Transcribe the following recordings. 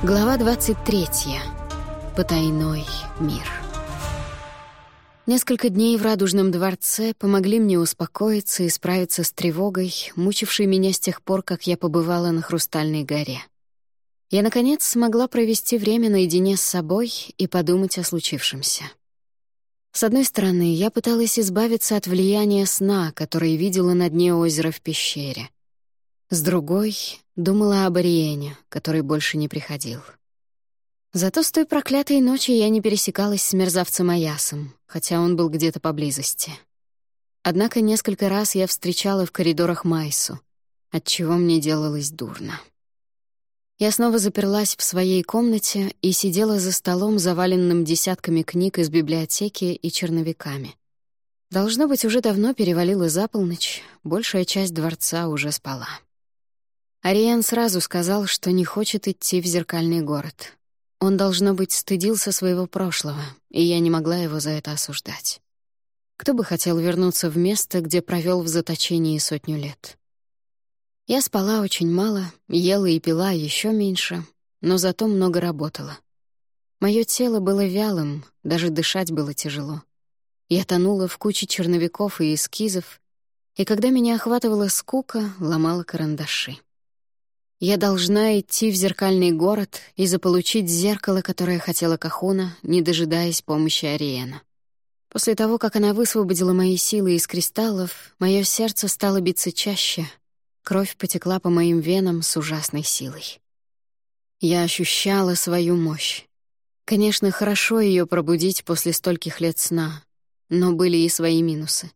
Глава 23. Потайной мир. Несколько дней в Радужном дворце помогли мне успокоиться и справиться с тревогой, мучившей меня с тех пор, как я побывала на Хрустальной горе. Я, наконец, смогла провести время наедине с собой и подумать о случившемся. С одной стороны, я пыталась избавиться от влияния сна, который видела на дне озера в пещере. С другой — думала об Ариене, который больше не приходил. Зато с той проклятой ночи я не пересекалась с мерзавцем Аясом, хотя он был где-то поблизости. Однако несколько раз я встречала в коридорах Майсу, отчего мне делалось дурно. Я снова заперлась в своей комнате и сидела за столом, заваленным десятками книг из библиотеки и черновиками. Должно быть, уже давно перевалила за полночь, большая часть дворца уже спала. Ариен сразу сказал, что не хочет идти в зеркальный город. Он, должно быть, стыдился своего прошлого, и я не могла его за это осуждать. Кто бы хотел вернуться в место, где провел в заточении сотню лет? Я спала очень мало, ела и пила еще меньше, но зато много работала. Мое тело было вялым, даже дышать было тяжело. Я тонула в куче черновиков и эскизов, и когда меня охватывала скука, ломала карандаши. Я должна идти в зеркальный город и заполучить зеркало, которое хотела Кахуна, не дожидаясь помощи Ариена. После того, как она высвободила мои силы из кристаллов, мое сердце стало биться чаще, Кровь потекла по моим венам с ужасной силой. Я ощущала свою мощь. Конечно, хорошо ее пробудить после стольких лет сна, но были и свои минусы.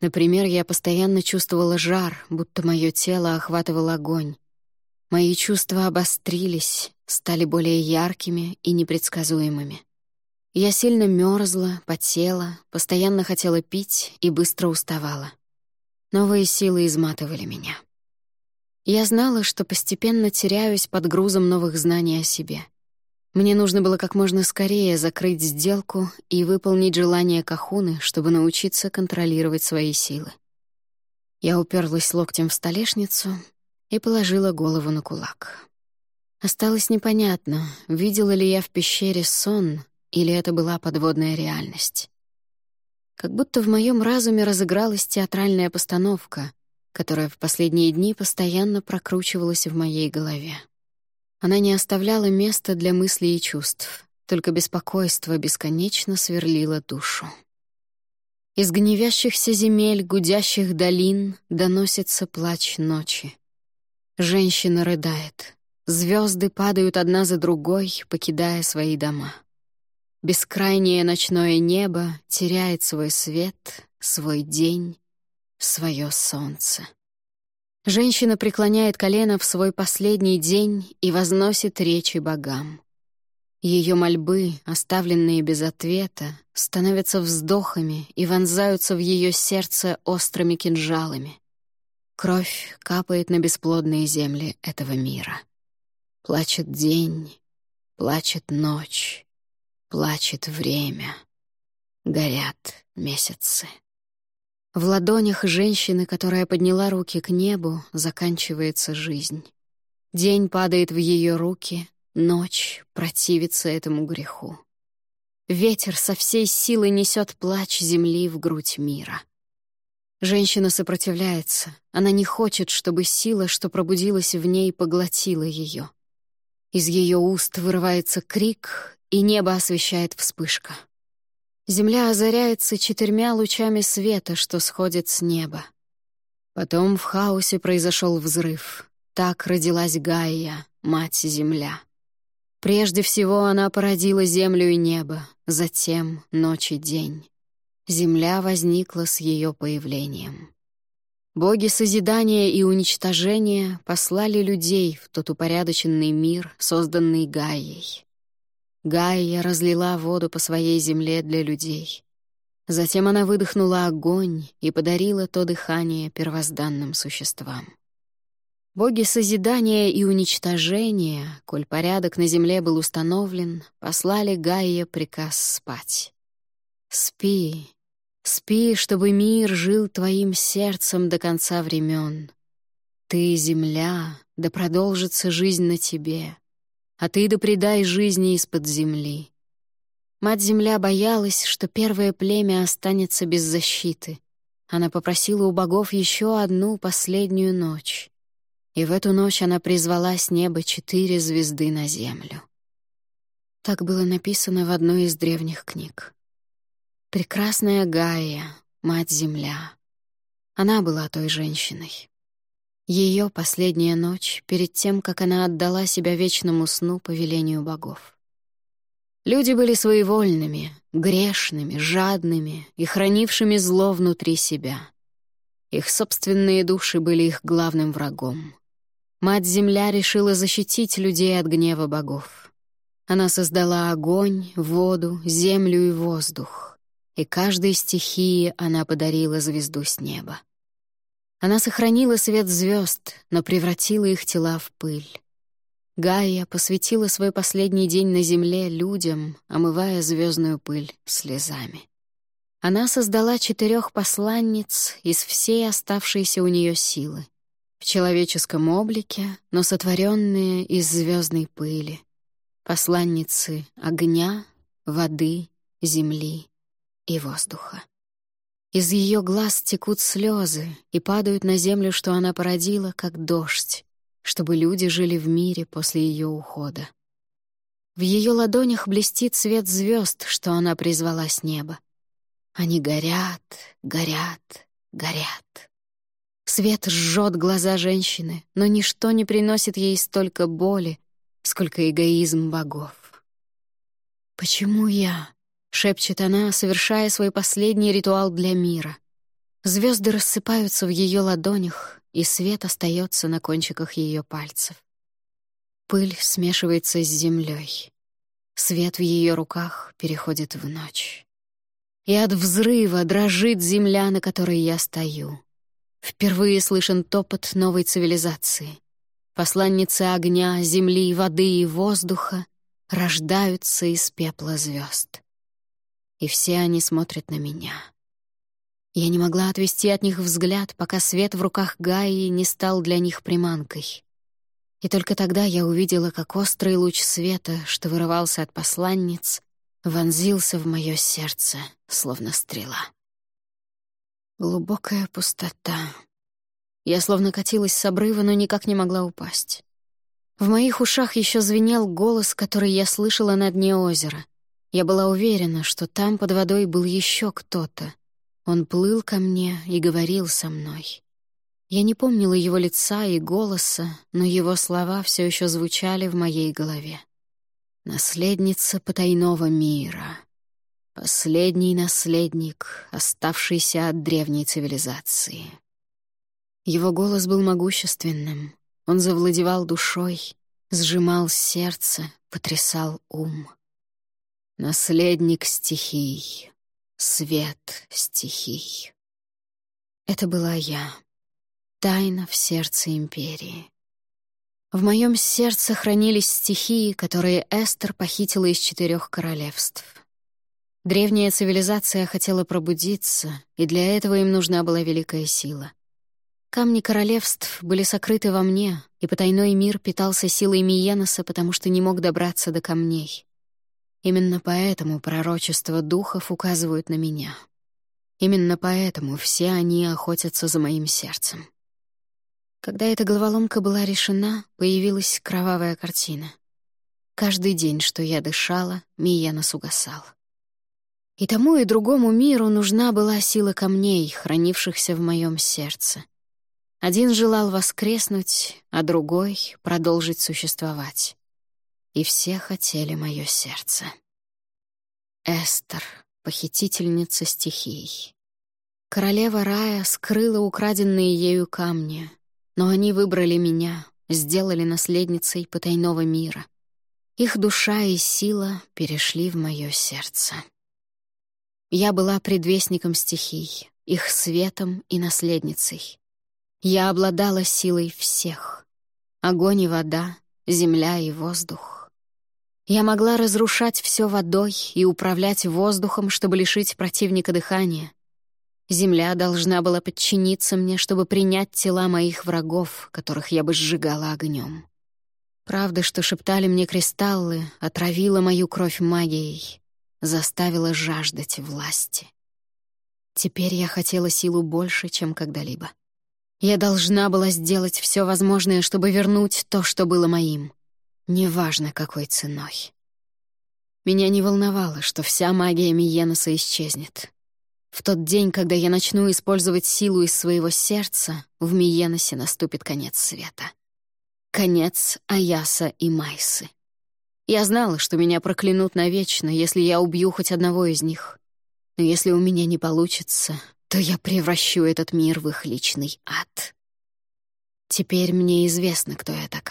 Например, я постоянно чувствовала жар, будто мое тело охватывал огонь. Мои чувства обострились, стали более яркими и непредсказуемыми. Я сильно мерзла, потела, постоянно хотела пить и быстро уставала. Новые силы изматывали меня. Я знала, что постепенно теряюсь под грузом новых знаний о себе. Мне нужно было как можно скорее закрыть сделку и выполнить желание Кахуны, чтобы научиться контролировать свои силы. Я уперлась локтем в столешницу и положила голову на кулак. Осталось непонятно, видела ли я в пещере сон или это была подводная реальность. Как будто в моем разуме разыгралась театральная постановка, которая в последние дни постоянно прокручивалась в моей голове. Она не оставляла места для мыслей и чувств, только беспокойство бесконечно сверлило душу. Из гневящихся земель, гудящих долин доносится плач ночи. Женщина рыдает. Звезды падают одна за другой, покидая свои дома. Бескрайнее ночное небо теряет свой свет, свой день, свое солнце. Женщина преклоняет колено в свой последний день и возносит речи богам. Ее мольбы, оставленные без ответа, становятся вздохами и вонзаются в ее сердце острыми кинжалами. Кровь капает на бесплодные земли этого мира. Плачет день, плачет ночь, плачет время. Горят месяцы. В ладонях женщины, которая подняла руки к небу, заканчивается жизнь. День падает в ее руки, ночь противится этому греху. Ветер со всей силы несет плач земли в грудь мира. Женщина сопротивляется. Она не хочет, чтобы сила, что пробудилась в ней, поглотила ее. Из ее уст вырывается крик, и небо освещает вспышка. Земля озаряется четырьмя лучами света, что сходит с неба. Потом в хаосе произошел взрыв. Так родилась Гайя, мать-земля. Прежде всего она породила землю и небо, затем ночь и день. Земля возникла с ее появлением. Боги созидания и уничтожения послали людей в тот упорядоченный мир, созданный Гайей. Гайя разлила воду по своей земле для людей. Затем она выдохнула огонь и подарила то дыхание первозданным существам. Боги созидания и уничтожения, коль порядок на земле был установлен, послали Гайе приказ спать. «Спи, спи, чтобы мир жил твоим сердцем до конца времен. Ты — земля, да продолжится жизнь на тебе. а ты да предай жизни из-под земли. Мать-Земля боялась, что первое племя останется без защиты. Она попросила у богов еще одну последнюю ночь. И в эту ночь она призвала с неба четыре звезды на землю. Так было написано в одной из древних книг. Прекрасная Гая, Мать-Земля. Она была той женщиной. Ее последняя ночь перед тем, как она отдала себя вечному сну по велению богов. Люди были своевольными, грешными, жадными и хранившими зло внутри себя. Их собственные души были их главным врагом. Мать-Земля решила защитить людей от гнева богов. Она создала огонь, воду, землю и воздух, и каждой стихии она подарила звезду с неба. Она сохранила свет звезд, но превратила их тела в пыль. Гайя посвятила свой последний день на земле людям, омывая звездную пыль слезами. Она создала четырех посланниц из всей оставшейся у нее силы. В человеческом облике, но сотворенные из звездной пыли. Посланницы огня, воды, земли и воздуха. Из ее глаз текут слезы и падают на землю, что она породила, как дождь, чтобы люди жили в мире после ее ухода. В ее ладонях блестит свет звезд, что она призвала с неба. Они горят, горят, горят. Свет жжет глаза женщины, но ничто не приносит ей столько боли, сколько эгоизм богов. «Почему я?» — шепчет она, совершая свой последний ритуал для мира. Звезды рассыпаются в ее ладонях, и свет остается на кончиках ее пальцев. Пыль смешивается с землей. Свет в ее руках переходит в ночь. И от взрыва дрожит земля, на которой я стою. Впервые слышен топот новой цивилизации. Посланницы огня, земли, воды и воздуха рождаются из пепла звезд. И все они смотрят на меня — я не могла отвести от них взгляд, пока свет в руках Гаи не стал для них приманкой. И только тогда я увидела, как острый луч света, что вырывался от посланниц, вонзился в мое сердце, словно стрела. Глубокая пустота. Я словно катилась с обрыва, но никак не могла упасть. В моих ушах еще звенел голос, который я слышала на дне озера. Я была уверена, что там под водой был еще кто-то — он плыл ко мне и говорил со мной. Я не помнила его лица и голоса, но его слова все еще звучали в моей голове. «Наследница потайного мира», Последний наследник, оставшийся от древней цивилизации. Его голос был могущественным. Он завладевал душой, сжимал сердце, потрясал ум. Наследник стихий, свет стихий. Это была я, тайна в сердце империи. В моем сердце хранились стихии, которые Эстер похитила из четырех королевств. Древняя цивилизация хотела пробудиться, и для этого им нужна была великая сила. Камни королевств были сокрыты во мне, и потайной мир питался силой Миеноса, потому что не мог добраться до камней. Именно поэтому пророчества духов указывают на меня. Именно поэтому все они охотятся за моим сердцем. Когда эта головоломка была решена, появилась кровавая картина. Каждый день, что я дышала, Миянос угасал. И тому и другому миру нужна была сила камней, хранившихся в моем сердце. Один желал воскреснуть, а другой — продолжить существовать и все хотели мое сердце. Эстер, похитительница стихий. Королева рая скрыла украденные ею камни, но они выбрали меня, сделали наследницей потайного мира. Их душа и сила перешли в мое сердце. Я была предвестником стихий, их светом и наследницей. Я обладала силой всех — огонь и вода, земля и воздух. Я могла разрушать все водой и управлять воздухом, чтобы лишить противника дыхания. Земля должна была подчиниться мне, чтобы принять тела моих врагов, которых я бы сжигала огнем. Правда, что шептали мне кристаллы, отравила мою кровь магией, заставила жаждать власти. Теперь я хотела силу больше, чем когда-либо. Я должна была сделать все возможное, чтобы вернуть то, что было моим. Неважно, какой ценой. Меня не волновало, что вся магия Миеноса исчезнет. В тот день, когда я начну использовать силу из своего сердца, в Миеносе наступит конец света. Конец Аяса и Майсы. Я знала, что меня проклянут навечно, если я убью хоть одного из них. Но если у меня не получится, то я превращу этот мир в их личный ад. Теперь мне известно, кто я такая.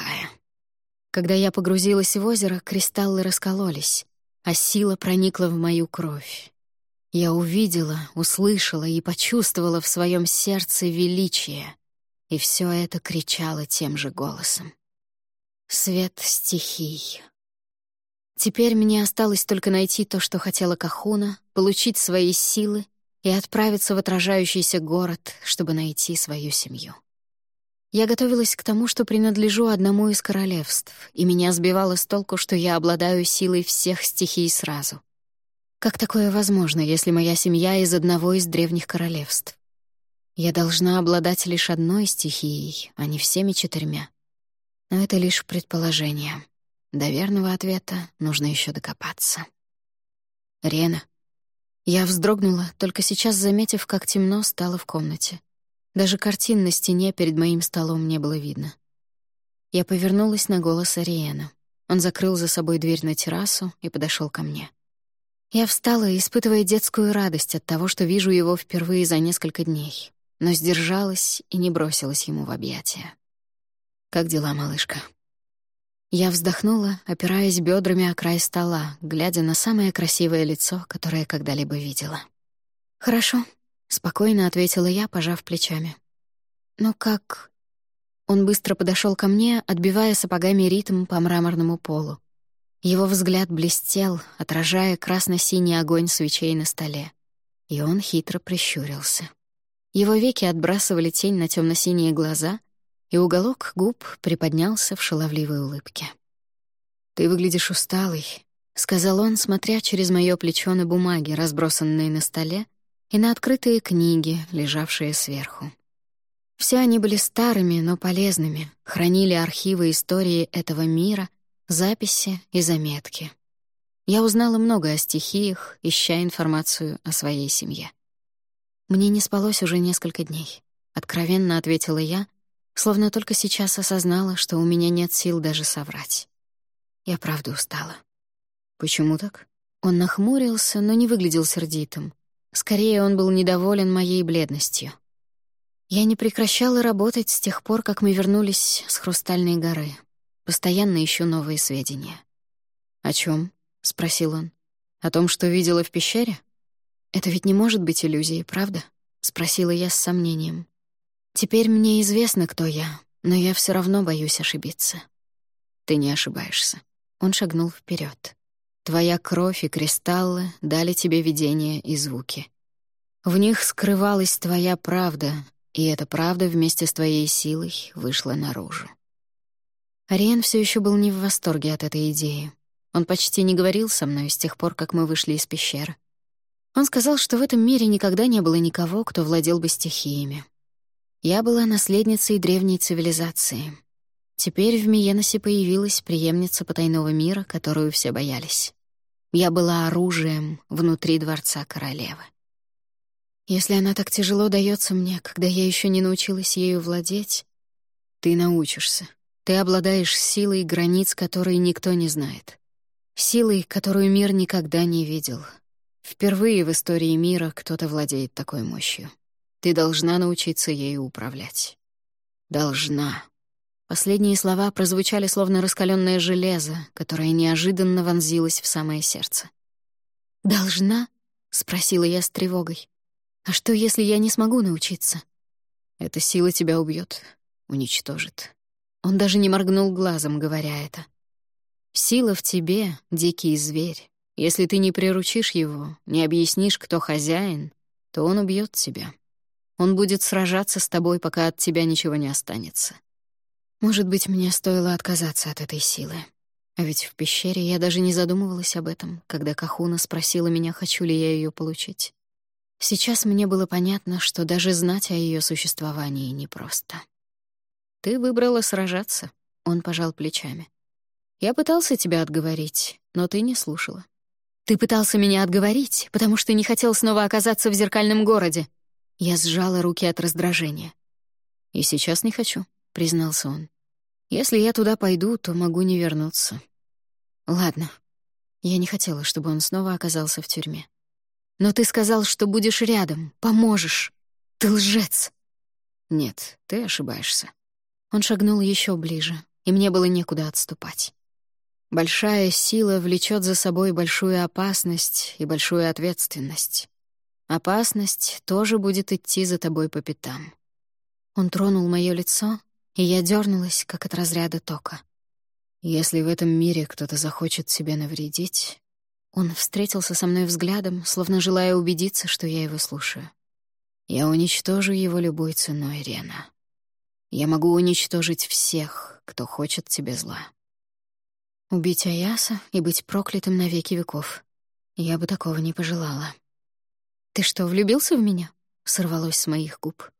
Когда я погрузилась в озеро, кристаллы раскололись, а сила проникла в мою кровь. Я увидела, услышала и почувствовала в своем сердце величие, и все это кричало тем же голосом. Свет стихий. Теперь мне осталось только найти то, что хотела Кахуна, получить свои силы и отправиться в отражающийся город, чтобы найти свою семью. Я готовилась к тому, что принадлежу одному из королевств, и меня сбивало с толку, что я обладаю силой всех стихий сразу. Как такое возможно, если моя семья из одного из древних королевств? Я должна обладать лишь одной стихией, а не всеми четырьмя. Но это лишь предположение. До верного ответа нужно еще докопаться. «Рена». Я вздрогнула, только сейчас заметив, как темно стало в комнате. Даже картин на стене перед моим столом не было видно. Я повернулась на голос Ариэна. Он закрыл за собой дверь на террасу и подошел ко мне. Я встала, испытывая детскую радость от того, что вижу его впервые за несколько дней, но сдержалась и не бросилась ему в объятия. «Как дела, малышка?» Я вздохнула, опираясь бедрами о край стола, глядя на самое красивое лицо, которое когда-либо видела. «Хорошо», — спокойно ответила я, пожав плечами. «Но как...» Он быстро подошел ко мне, отбивая сапогами ритм по мраморному полу. Его взгляд блестел, отражая красно-синий огонь свечей на столе. И он хитро прищурился. Его веки отбрасывали тень на темно синие глаза — и уголок губ приподнялся в шаловливой улыбке. «Ты выглядишь усталый», — сказал он, смотря через моё плечо на бумаги, разбросанные на столе, и на открытые книги, лежавшие сверху. Все они были старыми, но полезными, хранили архивы истории этого мира, записи и заметки. Я узнала много о стихиях, ища информацию о своей семье. Мне не спалось уже несколько дней. Откровенно ответила я, Словно только сейчас осознала, что у меня нет сил даже соврать. Я правда устала. Почему так? Он нахмурился, но не выглядел сердитым. Скорее, он был недоволен моей бледностью. Я не прекращала работать с тех пор, как мы вернулись с Хрустальной горы. Постоянно ищу новые сведения. «О чем? спросил он. «О том, что видела в пещере?» «Это ведь не может быть иллюзией, правда?» — спросила я с сомнением. Теперь мне известно, кто я, но я все равно боюсь ошибиться. Ты не ошибаешься. Он шагнул вперед. Твоя кровь и кристаллы дали тебе видения и звуки. В них скрывалась твоя правда, и эта правда вместе с твоей силой вышла наружу. Ариен все еще был не в восторге от этой идеи. Он почти не говорил со мной с тех пор, как мы вышли из пещеры. Он сказал, что в этом мире никогда не было никого, кто владел бы стихиями. Я была наследницей древней цивилизации. Теперь в Миеносе появилась преемница потайного мира, которую все боялись. Я была оружием внутри дворца королевы. Если она так тяжело дается мне, когда я еще не научилась ею владеть, ты научишься. Ты обладаешь силой границ, которые никто не знает. Силой, которую мир никогда не видел. Впервые в истории мира кто-то владеет такой мощью. Ты должна научиться ею управлять. Должна. Последние слова прозвучали словно раскаленное железо, которое неожиданно вонзилось в самое сердце. «Должна?» — спросила я с тревогой. «А что, если я не смогу научиться?» «Эта сила тебя убьет, уничтожит». Он даже не моргнул глазом, говоря это. «Сила в тебе, дикий зверь. Если ты не приручишь его, не объяснишь, кто хозяин, то он убьет тебя. Он будет сражаться с тобой, пока от тебя ничего не останется. Может быть, мне стоило отказаться от этой силы. А ведь в пещере я даже не задумывалась об этом, когда Кахуна спросила меня, хочу ли я ее получить. Сейчас мне было понятно, что даже знать о ее существовании непросто. «Ты выбрала сражаться», — он пожал плечами. «Я пытался тебя отговорить, но ты не слушала». «Ты пытался меня отговорить, потому что не хотел снова оказаться в зеркальном городе». Я сжала руки от раздражения. «И сейчас не хочу», — признался он. «Если я туда пойду, то могу не вернуться». «Ладно». Я не хотела, чтобы он снова оказался в тюрьме. «Но ты сказал, что будешь рядом, поможешь. Ты лжец». «Нет, ты ошибаешься». Он шагнул еще ближе, и мне было некуда отступать. Большая сила влечет за собой большую опасность и большую ответственность. Опасность тоже будет идти за тобой по пятам. Он тронул мое лицо, и я дернулась, как от разряда тока. Если в этом мире кто-то захочет себе навредить... Он встретился со мной взглядом, словно желая убедиться, что я его слушаю. Я уничтожу его любой ценой, Рена. Я могу уничтожить всех, кто хочет тебе зла. Убить Аяса и быть проклятым на веки веков. Я бы такого не пожелала. «Ты что, влюбился в меня?» — сорвалось с моих губ.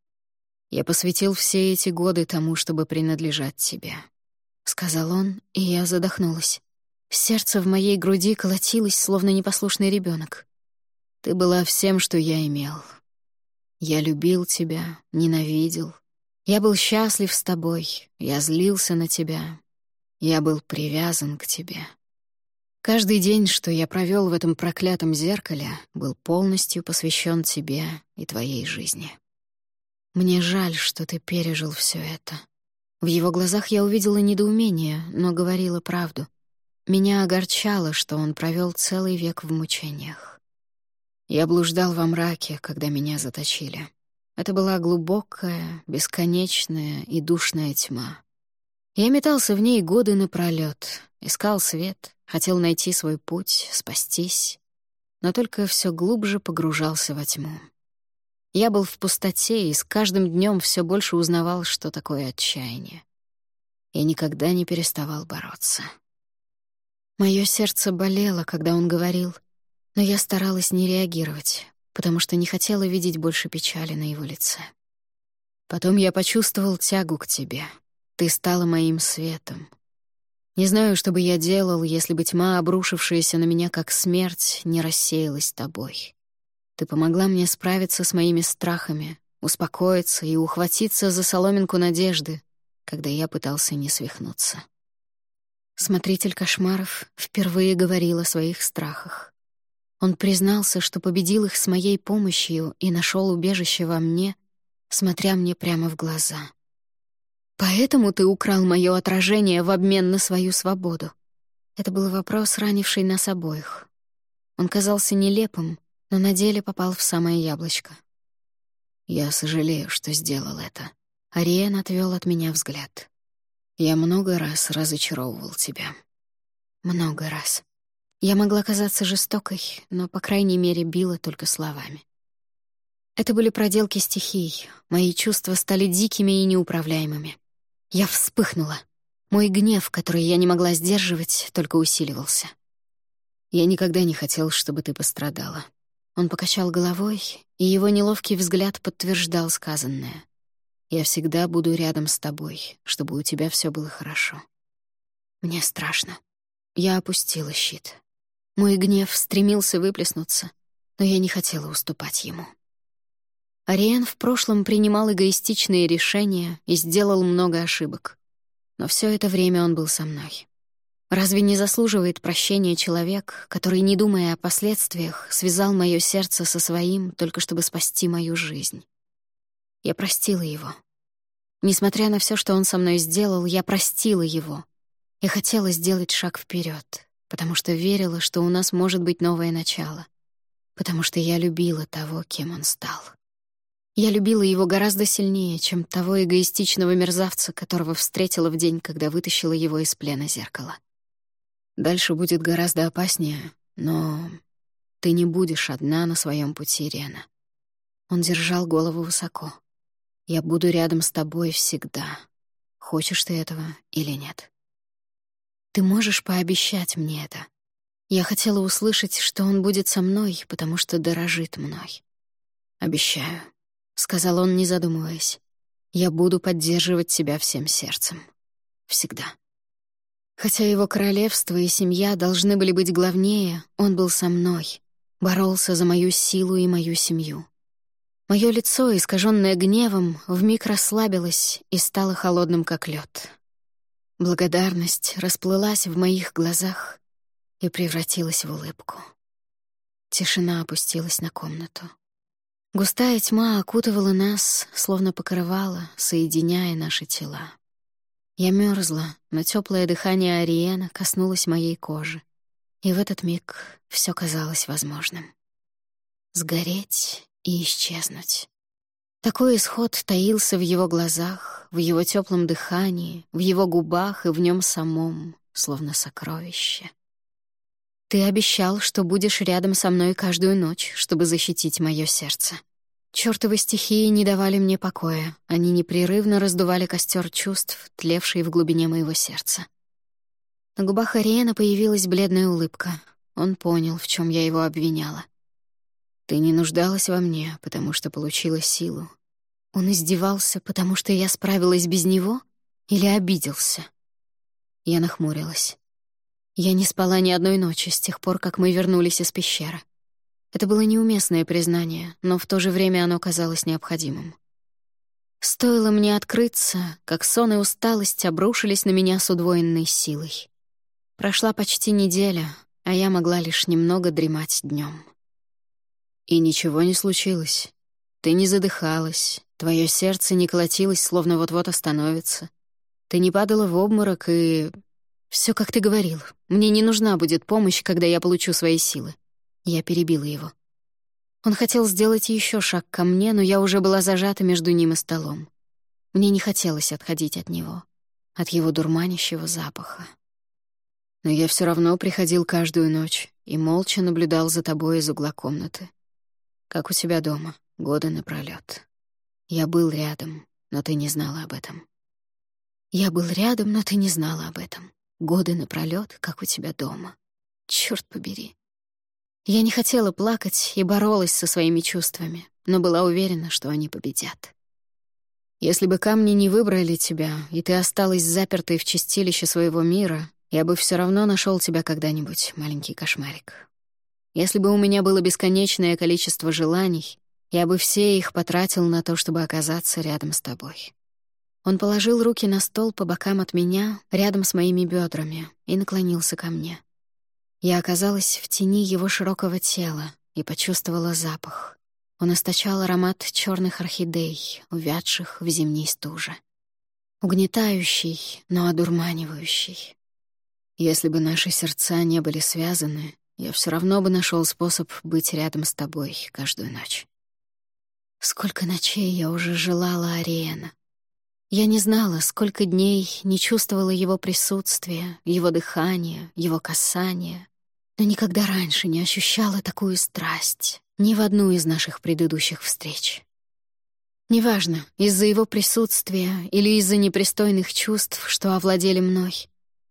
«Я посвятил все эти годы тому, чтобы принадлежать тебе», — сказал он, и я задохнулась. Сердце в моей груди колотилось, словно непослушный ребенок. «Ты была всем, что я имел. Я любил тебя, ненавидел, я был счастлив с тобой, я злился на тебя, я был привязан к тебе. Каждый день, что я провел в этом проклятом зеркале, был полностью посвящен тебе и твоей жизни. Мне жаль, что ты пережил все это. В его глазах я увидела недоумение, но говорила правду. Меня огорчало, что он провел целый век в мучениях. Я блуждал во мраке, когда меня заточили. Это была глубокая, бесконечная и душная тьма. Я метался в ней годы напролёт, искал свет, хотел найти свой путь, спастись, но только все глубже погружался во тьму. Я был в пустоте и с каждым днем все больше узнавал, что такое отчаяние. Я никогда не переставал бороться. Мое сердце болело, когда он говорил, но я старалась не реагировать, потому что не хотела видеть больше печали на его лице. Потом я почувствовал тягу к тебе. Ты стала моим светом. Не знаю, что бы я делал, если бы тьма, обрушившаяся на меня как смерть, не рассеялась тобой. Ты помогла мне справиться с моими страхами, успокоиться и ухватиться за соломинку надежды, когда я пытался не свихнуться. Смотритель кошмаров впервые говорил о своих страхах. Он признался, что победил их с моей помощью и нашел убежище во мне, смотря мне прямо в глаза. «Поэтому ты украл мое отражение в обмен на свою свободу?» Это был вопрос, ранивший нас обоих. Он казался нелепым, но на деле попал в самое яблочко. «Я сожалею, что сделал это». Ариен отвел от меня взгляд. «Я много раз разочаровывал тебя». «Много раз». Я могла казаться жестокой, но, по крайней мере, била только словами. Это были проделки стихий. Мои чувства стали дикими и неуправляемыми. Я вспыхнула. Мой гнев, который я не могла сдерживать, только усиливался. Я никогда не хотел, чтобы ты пострадала. Он покачал головой, и его неловкий взгляд подтверждал сказанное. Я всегда буду рядом с тобой, чтобы у тебя все было хорошо. Мне страшно. Я опустила щит. Мой гнев стремился выплеснуться, но я не хотела уступать ему. Ариен в прошлом принимал эгоистичные решения и сделал много ошибок. Но все это время он был со мной. Разве не заслуживает прощения человек, который, не думая о последствиях, связал мое сердце со своим, только чтобы спасти мою жизнь? Я простила его. Несмотря на все, что он со мной сделал, я простила его и хотела сделать шаг вперед, потому что верила, что у нас может быть новое начало, потому что я любила того, кем он стал. Я любила его гораздо сильнее, чем того эгоистичного мерзавца, которого встретила в день, когда вытащила его из плена зеркала. Дальше будет гораздо опаснее, но ты не будешь одна на своем пути, Рена. Он держал голову высоко. Я буду рядом с тобой всегда. хочешь ты этого или нет. Ты можешь пообещать мне это. Я хотела услышать, что он будет со мной, потому что дорожит мной. «Обещаю», — сказал он, не задумываясь. «Я буду поддерживать тебя всем сердцем. Всегда». Хотя его королевство и семья должны были быть главнее, он был со мной, боролся за мою силу и мою семью. Мое лицо, искаженное гневом, вмиг расслабилось и стало холодным, как лед. Благодарность расплылась в моих глазах и превратилась в улыбку. Тишина опустилась на комнату. Густая тьма окутывала нас, словно покрывала, соединяя наши тела. Я мерзла, но теплое дыхание Ариена коснулось моей кожи. И в этот миг все казалось возможным. Сгореть и исчезнуть. Такой исход таился в его глазах, в его теплом дыхании, в его губах и в нем самом, словно сокровище. Ты обещал, что будешь рядом со мной каждую ночь, чтобы защитить мое сердце. Чёртовы стихии не давали мне покоя, они непрерывно раздували костер чувств, тлевший в глубине моего сердца. На губах Ариэна появилась бледная улыбка. Он понял, в чем я его обвиняла. «Ты не нуждалась во мне, потому что получила силу». Он издевался, потому что я справилась без него? Или обиделся? Я нахмурилась. Я не спала ни одной ночи с тех пор, как мы вернулись из пещеры. Это было неуместное признание, но в то же время оно казалось необходимым. Стоило мне открыться, как сон и усталость обрушились на меня с удвоенной силой. Прошла почти неделя, а я могла лишь немного дремать днем. И ничего не случилось. Ты не задыхалась, твое сердце не колотилось, словно вот-вот остановится. Ты не падала в обморок и... все как ты говорил. Мне не нужна будет помощь, когда я получу свои силы. Я перебила его. Он хотел сделать еще шаг ко мне, но я уже была зажата между ним и столом. Мне не хотелось отходить от него, от его дурманящего запаха. Но я все равно приходил каждую ночь и молча наблюдал за тобой из угла комнаты. Как у тебя дома, годы напролёт. Я был рядом, но ты не знала об этом. Я был рядом, но ты не знала об этом. Годы напролёт, как у тебя дома. Черт побери. Я не хотела плакать и боролась со своими чувствами, но была уверена, что они победят. Если бы камни не выбрали тебя, и ты осталась запертой в чистилище своего мира, я бы все равно нашел тебя когда-нибудь, маленький кошмарик. Если бы у меня было бесконечное количество желаний, я бы все их потратил на то, чтобы оказаться рядом с тобой. Он положил руки на стол по бокам от меня, рядом с моими бедрами, и наклонился ко мне. Я оказалась в тени его широкого тела и почувствовала запах. Он источал аромат черных орхидей, увядших в зимней стуже. Угнетающий, но одурманивающий. Если бы наши сердца не были связаны, я все равно бы нашел способ быть рядом с тобой каждую ночь. Сколько ночей я уже желала Ариэна. Я не знала, сколько дней не чувствовала его присутствия, его дыхания, его касания, но никогда раньше не ощущала такую страсть ни в одну из наших предыдущих встреч. Неважно, из-за его присутствия или из-за непристойных чувств, что овладели мной,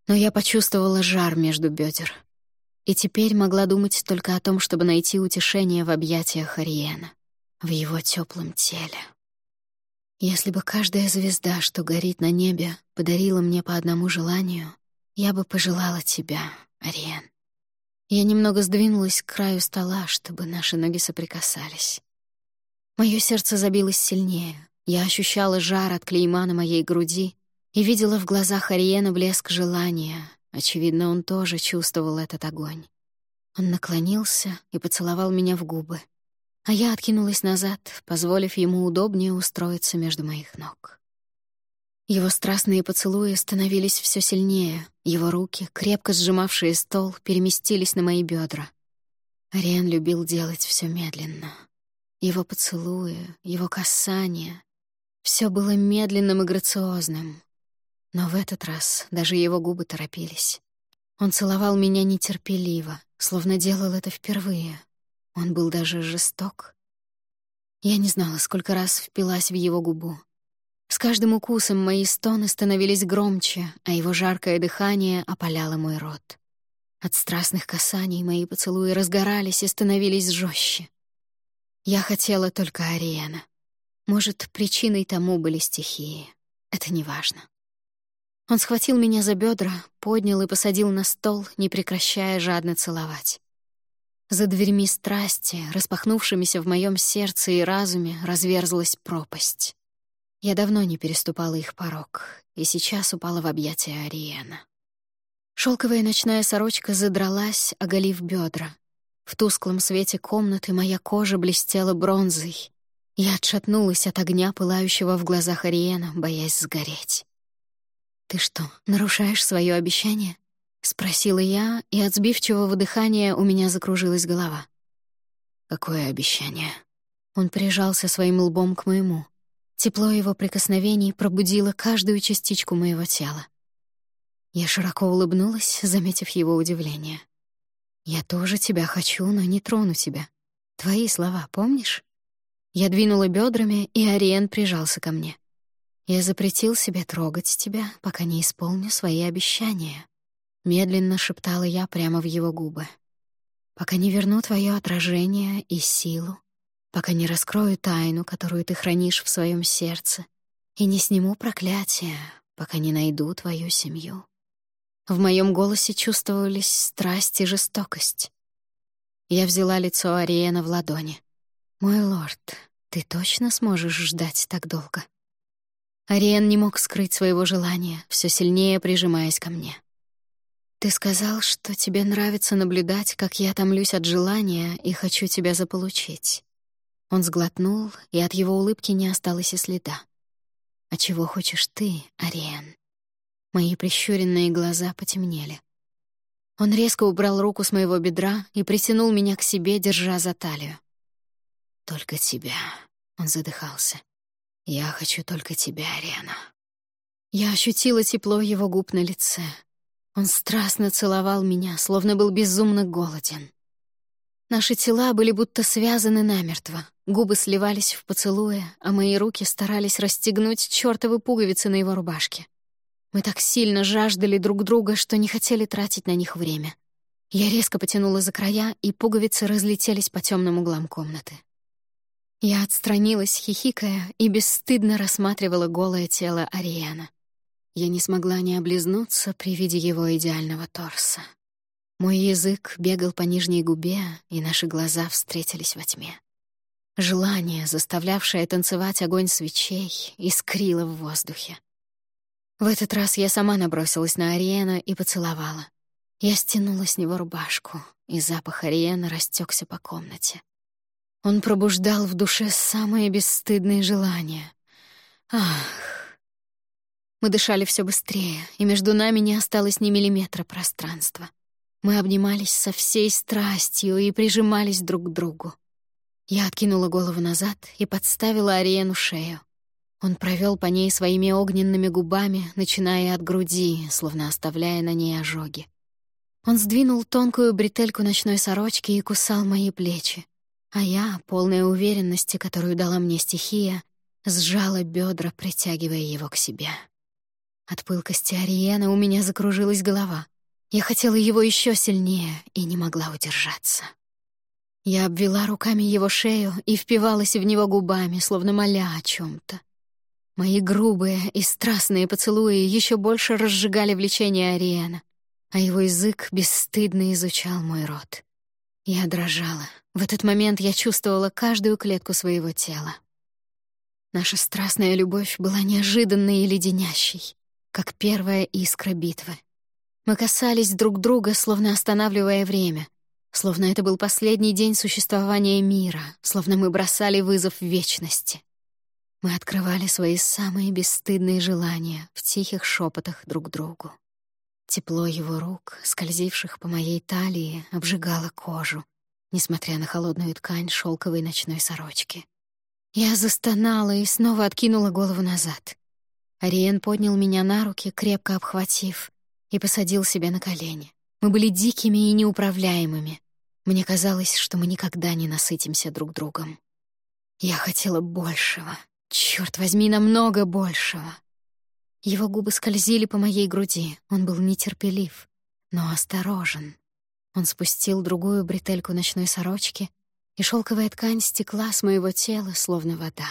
но я почувствовала жар между бедер. И теперь могла думать только о том, чтобы найти утешение в объятиях Ариена, в его теплом теле. Если бы каждая звезда, что горит на небе, подарила мне по одному желанию, я бы пожелала тебя, Ариен. Я немного сдвинулась к краю стола, чтобы наши ноги соприкасались. Моё сердце забилось сильнее. Я ощущала жар от клейма на моей груди и видела в глазах Ариена блеск желания. Очевидно, он тоже чувствовал этот огонь. Он наклонился и поцеловал меня в губы, а я откинулась назад, позволив ему удобнее устроиться между моих ног. Его страстные поцелуи становились все сильнее, его руки, крепко сжимавшие стол, переместились на мои бедра. Ариан любил делать все медленно. Его поцелуи, его касания — все было медленным и грациозным. Но в этот раз даже его губы торопились. Он целовал меня нетерпеливо, словно делал это впервые. Он был даже жесток. Я не знала, сколько раз впилась в его губу. С каждым укусом мои стоны становились громче, а его жаркое дыхание опаляло мой рот. От страстных касаний мои поцелуи разгорались и становились жестче. Я хотела только Ариена. Может, причиной тому были стихии. Это не важно. Он схватил меня за бедра, поднял и посадил на стол, не прекращая жадно целовать. За дверьми страсти, распахнувшимися в моем сердце и разуме, разверзлась пропасть. Я давно не переступала их порог, и сейчас упала в объятия Ариена. Шелковая ночная сорочка задралась, оголив бедра. В тусклом свете комнаты моя кожа блестела бронзой. Я отшатнулась от огня, пылающего в глазах Ариена, боясь сгореть. «Ты что, нарушаешь свое обещание?» — спросила я, и от сбивчивого дыхания у меня закружилась голова. «Какое обещание?» Он прижался своим лбом к моему. Тепло его прикосновений пробудило каждую частичку моего тела. Я широко улыбнулась, заметив его удивление. «Я тоже тебя хочу, но не трону тебя. Твои слова, помнишь?» Я двинула бедрами, и Ариен прижался ко мне. Я запретил себе трогать тебя, пока не исполню свои обещания. Медленно шептала я прямо в его губы. Пока не верну твое отражение и силу, пока не раскрою тайну, которую ты хранишь в своем сердце, и не сниму проклятие, пока не найду твою семью. В моем голосе чувствовались страсть и жестокость. Я взяла лицо Ариена в ладони. «Мой лорд, ты точно сможешь ждать так долго?» Ариен не мог скрыть своего желания, все сильнее прижимаясь ко мне. «Ты сказал, что тебе нравится наблюдать, как я томлюсь от желания и хочу тебя заполучить». Он сглотнул, и от его улыбки не осталось и следа. «А чего хочешь ты, Ариен?» Мои прищуренные глаза потемнели. Он резко убрал руку с моего бедра и притянул меня к себе, держа за талию. «Только тебя», — он задыхался. «Я хочу только тебя, Арена». Я ощутила тепло его губ на лице. Он страстно целовал меня, словно был безумно голоден. Наши тела были будто связаны намертво. Губы сливались в поцелуе, а мои руки старались расстегнуть чёртовы пуговицы на его рубашке. Мы так сильно жаждали друг друга, что не хотели тратить на них время. Я резко потянула за края, и пуговицы разлетелись по темным углам комнаты. Я отстранилась, хихикая, и бесстыдно рассматривала голое тело Ариана. Я не смогла не облизнуться при виде его идеального торса. Мой язык бегал по нижней губе, и наши глаза встретились во тьме. Желание, заставлявшее танцевать огонь свечей, искрило в воздухе. В этот раз я сама набросилась на Ариена и поцеловала. Я стянула с него рубашку, и запах Ариена растекся по комнате. Он пробуждал в душе самые бесстыдные желания. Ах! Мы дышали все быстрее, и между нами не осталось ни миллиметра пространства. Мы обнимались со всей страстью и прижимались друг к другу. Я откинула голову назад и подставила Ариену шею. Он провел по ней своими огненными губами, начиная от груди, словно оставляя на ней ожоги. Он сдвинул тонкую бретельку ночной сорочки и кусал мои плечи. А я, полная уверенности, которую дала мне стихия, сжала бедра, притягивая его к себе. От пылкости Ариена у меня закружилась голова. Я хотела его еще сильнее и не могла удержаться. Я обвела руками его шею и впивалась в него губами, словно моля о чем то Мои грубые и страстные поцелуи еще больше разжигали влечение Ариена, а его язык бесстыдно изучал мой рот. Я дрожала. В этот момент я чувствовала каждую клетку своего тела. Наша страстная любовь была неожиданной и леденящей, как первая искра битвы. Мы касались друг друга, словно останавливая время, словно это был последний день существования мира, словно мы бросали вызов вечности. Мы открывали свои самые бесстыдные желания в тихих шепотах друг другу. Тепло его рук, скользивших по моей талии, обжигало кожу, несмотря на холодную ткань шелковой ночной сорочки. Я застонала и снова откинула голову назад. Ариен поднял меня на руки, крепко обхватив, и посадил себя на колени. Мы были дикими и неуправляемыми. Мне казалось, что мы никогда не насытимся друг другом. Я хотела большего, Черт возьми, намного большего. Его губы скользили по моей груди. Он был нетерпелив, но осторожен. Он спустил другую бретельку ночной сорочки, и шелковая ткань стекла с моего тела, словно вода.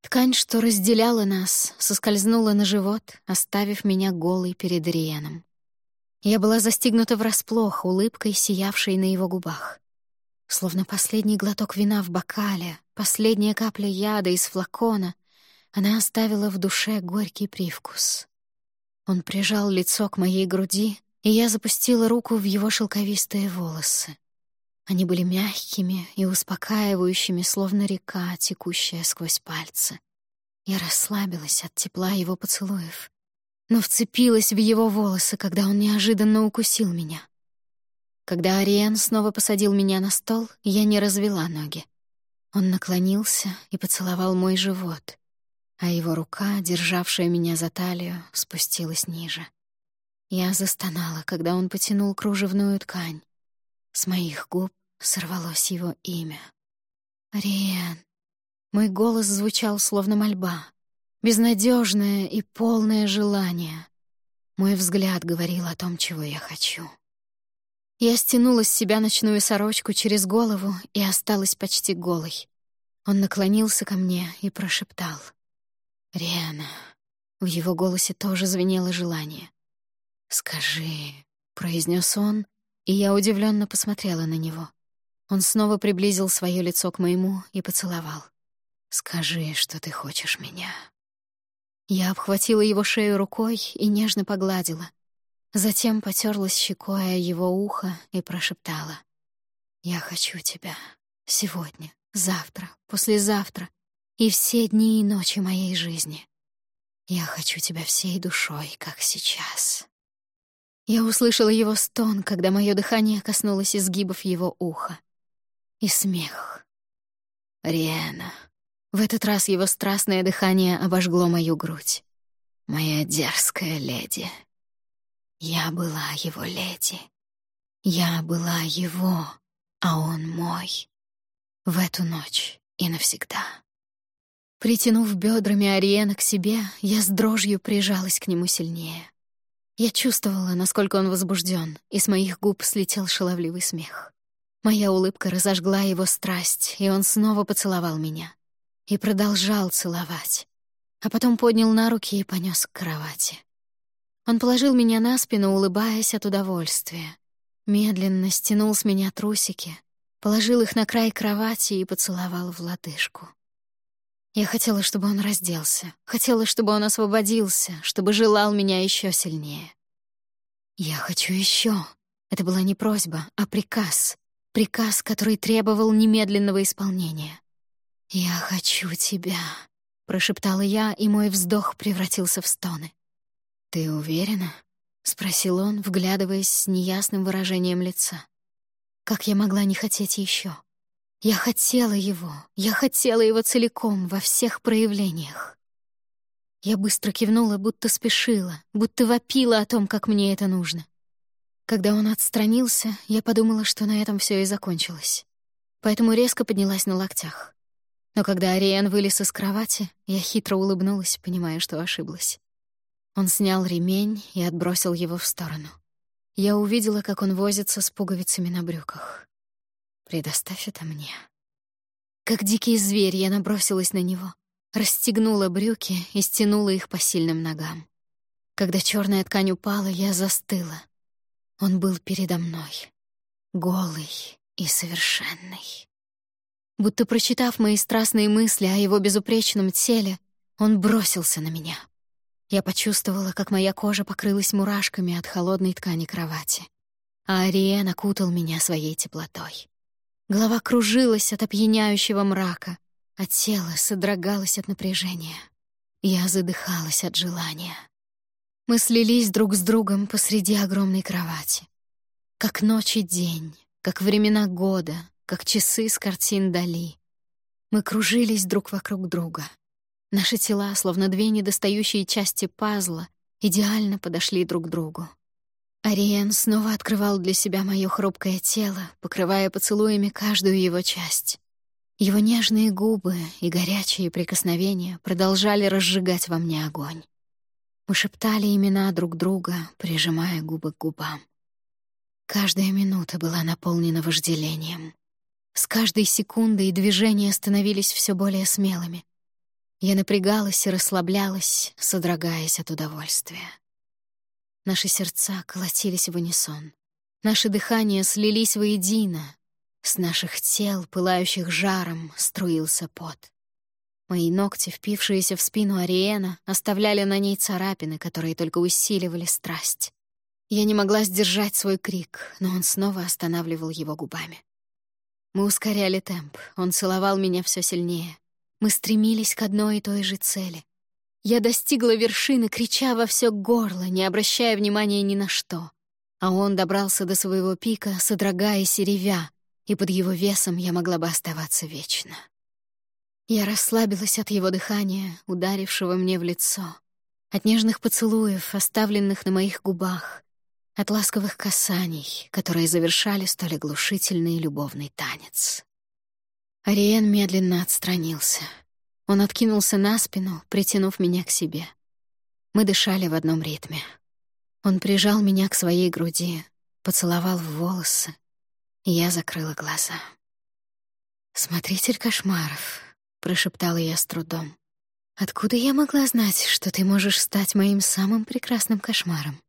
Ткань, что разделяла нас, соскользнула на живот, оставив меня голой перед Риеном. Я была застигнута врасплох улыбкой, сиявшей на его губах. Словно последний глоток вина в бокале, последняя капля яда из флакона, она оставила в душе горький привкус. Он прижал лицо к моей груди, и я запустила руку в его шелковистые волосы. Они были мягкими и успокаивающими, словно река, текущая сквозь пальцы. Я расслабилась от тепла его поцелуев, но вцепилась в его волосы, когда он неожиданно укусил меня. Когда Ариен снова посадил меня на стол, я не развела ноги. Он наклонился и поцеловал мой живот, а его рука, державшая меня за талию, спустилась ниже. Я застонала, когда он потянул кружевную ткань. С моих губ сорвалось его имя. «Ариен». Мой голос звучал словно мольба, безнадежное и полное желание. Мой взгляд говорил о том, чего я хочу. Я стянула с себя ночную сорочку через голову и осталась почти голой. Он наклонился ко мне и прошептал. «Риана». В его голосе тоже звенело желание. «Скажи», — произнес он, и я удивленно посмотрела на него. Он снова приблизил свое лицо к моему и поцеловал. «Скажи, что ты хочешь меня». Я обхватила его шею рукой и нежно погладила — Затем потерлась щекой его ухо и прошептала. «Я хочу тебя. Сегодня, завтра, послезавтра и все дни и ночи моей жизни. Я хочу тебя всей душой, как сейчас». Я услышала его стон, когда мое дыхание коснулось изгибов его уха. И смех. Риэна. В этот раз его страстное дыхание обожгло мою грудь. «Моя дерзкая леди». Я была его леди. Я была его, а он мой. В эту ночь и навсегда. Притянув бедрами Ариена к себе, я с дрожью прижалась к нему сильнее. Я чувствовала, насколько он возбужден, и с моих губ слетел шаловливый смех. Моя улыбка разожгла его страсть, и он снова поцеловал меня. И продолжал целовать. А потом поднял на руки и понес к кровати. Он положил меня на спину, улыбаясь от удовольствия. Медленно стянул с меня трусики, положил их на край кровати и поцеловал в лодыжку. Я хотела, чтобы он разделся, хотела, чтобы он освободился, чтобы желал меня еще сильнее. «Я хочу еще. Это была не просьба, а приказ. Приказ, который требовал немедленного исполнения. «Я хочу тебя», — прошептала я, и мой вздох превратился в стоны. «Ты уверена?» — спросил он, вглядываясь с неясным выражением лица. «Как я могла не хотеть еще? Я хотела его, я хотела его целиком, во всех проявлениях». Я быстро кивнула, будто спешила, будто вопила о том, как мне это нужно. Когда он отстранился, я подумала, что на этом все и закончилось. Поэтому резко поднялась на локтях. Но когда Ариен вылез из кровати, я хитро улыбнулась, понимая, что ошиблась. Он снял ремень и отбросил его в сторону. Я увидела, как он возится с пуговицами на брюках. «Предоставь это мне». Как дикий зверь я набросилась на него, расстегнула брюки и стянула их по сильным ногам. Когда черная ткань упала, я застыла. Он был передо мной, голый и совершенный. Будто прочитав мои страстные мысли о его безупречном теле, он бросился на меня — я почувствовала, как моя кожа покрылась мурашками от холодной ткани кровати. А Ариен окутал меня своей теплотой. Голова кружилась от опьяняющего мрака, а тело содрогалось от напряжения. Я задыхалась от желания. Мы слились друг с другом посреди огромной кровати. Как ночь и день, как времена года, как часы с картин Дали. Мы кружились друг вокруг друга — Наши тела, словно две недостающие части пазла, идеально подошли друг к другу. Ариен снова открывал для себя мое хрупкое тело, покрывая поцелуями каждую его часть. Его нежные губы и горячие прикосновения продолжали разжигать во мне огонь. Мы шептали имена друг друга, прижимая губы к губам. Каждая минута была наполнена вожделением. С каждой секундой движения становились все более смелыми. Я напрягалась и расслаблялась, содрогаясь от удовольствия. Наши сердца колотились в унисон. Наши дыхания слились воедино. С наших тел, пылающих жаром, струился пот. Мои ногти, впившиеся в спину Ариена, оставляли на ней царапины, которые только усиливали страсть. Я не могла сдержать свой крик, но он снова останавливал его губами. Мы ускоряли темп, он целовал меня все сильнее. Мы стремились к одной и той же цели. Я достигла вершины, крича во все горло, не обращая внимания ни на что. А он добрался до своего пика, содрогаясь и ревя, и под его весом я могла бы оставаться вечно. Я расслабилась от его дыхания, ударившего мне в лицо, от нежных поцелуев, оставленных на моих губах, от ласковых касаний, которые завершали столь оглушительный любовный танец. Ариен медленно отстранился. Он откинулся на спину, притянув меня к себе. Мы дышали в одном ритме. Он прижал меня к своей груди, поцеловал в волосы, и я закрыла глаза. «Смотритель кошмаров», — прошептала я с трудом. «Откуда я могла знать, что ты можешь стать моим самым прекрасным кошмаром?»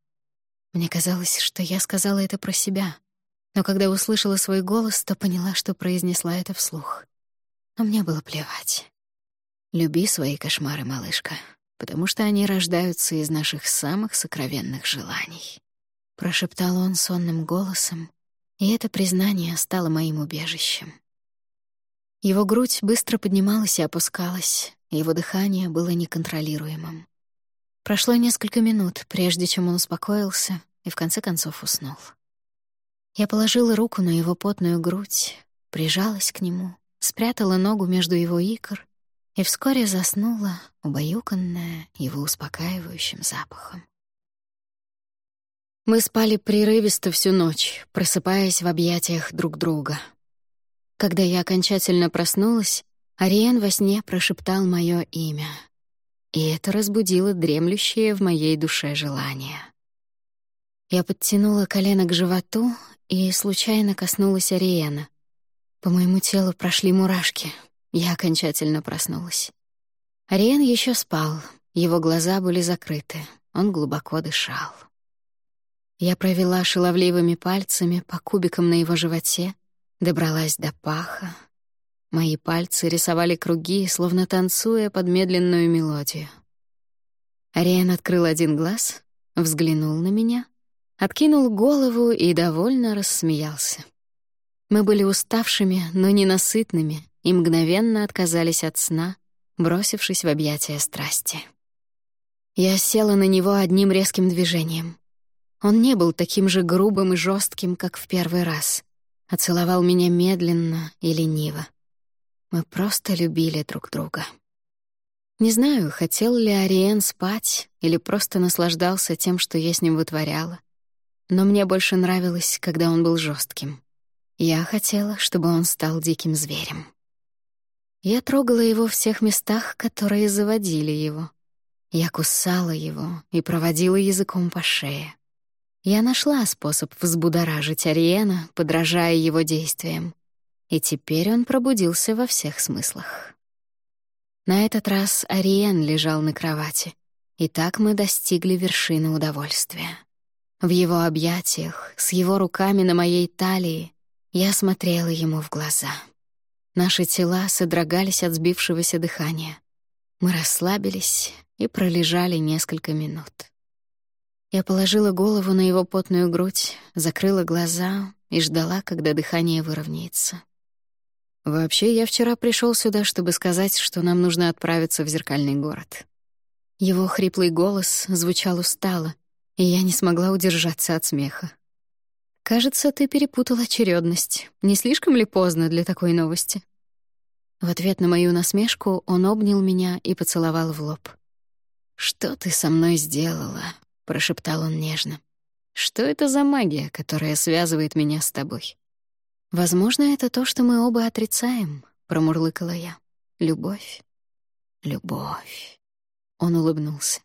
Мне казалось, что я сказала это про себя, но когда услышала свой голос, то поняла, что произнесла это вслух. Но мне было плевать. «Люби свои кошмары, малышка, потому что они рождаются из наших самых сокровенных желаний», — прошептал он сонным голосом, и это признание стало моим убежищем. Его грудь быстро поднималась и опускалась, его дыхание было неконтролируемым. Прошло несколько минут, прежде чем он успокоился и в конце концов уснул. Я положила руку на его потную грудь, прижалась к нему, спрятала ногу между его икр и вскоре заснула, убаюканная его успокаивающим запахом. Мы спали прерывисто всю ночь, просыпаясь в объятиях друг друга — когда я окончательно проснулась, Ариен во сне прошептал мое имя. И это разбудило дремлющее в моей душе желание. Я подтянула колено к животу и случайно коснулась Ариена. По моему телу прошли мурашки. Я окончательно проснулась. Ариен еще спал, его глаза были закрыты, он глубоко дышал. Я провела шаловливыми пальцами по кубикам на его животе, Добралась до паха. Мои пальцы рисовали круги, словно танцуя под медленную мелодию. Ариан открыл один глаз, взглянул на меня, откинул голову и довольно рассмеялся. Мы были уставшими, но ненасытными и мгновенно отказались от сна, бросившись в объятия страсти. Я села на него одним резким движением. Он не был таким же грубым и жестким, как в первый раз а целовал меня медленно и лениво. Мы просто любили друг друга. Не знаю, хотел ли Ариен спать или просто наслаждался тем, что я с ним вытворяла. Но мне больше нравилось, когда он был жестким. Я хотела, чтобы он стал диким зверем. Я трогала его в всех местах, которые заводили его. Я кусала его и проводила языком по шее. Я нашла способ взбудоражить Ариена, подражая его действиям. И теперь он пробудился во всех смыслах. На этот раз Ариен лежал на кровати, и так мы достигли вершины удовольствия. В его объятиях, с его руками на моей талии, я смотрела ему в глаза. Наши тела содрогались от сбившегося дыхания. Мы расслабились и пролежали несколько минут. Я положила голову на его потную грудь, закрыла глаза и ждала, когда дыхание выровняется. Вообще, я вчера пришел сюда, чтобы сказать, что нам нужно отправиться в зеркальный город. Его хриплый голос звучал устало, и я не смогла удержаться от смеха. «Кажется, ты перепутал очередность. Не слишком ли поздно для такой новости?» В ответ на мою насмешку он обнял меня и поцеловал в лоб. «Что ты со мной сделала?» — прошептал он нежно. «Что это за магия, которая связывает меня с тобой?» «Возможно, это то, что мы оба отрицаем», — промурлыкала я. «Любовь, любовь». Он улыбнулся.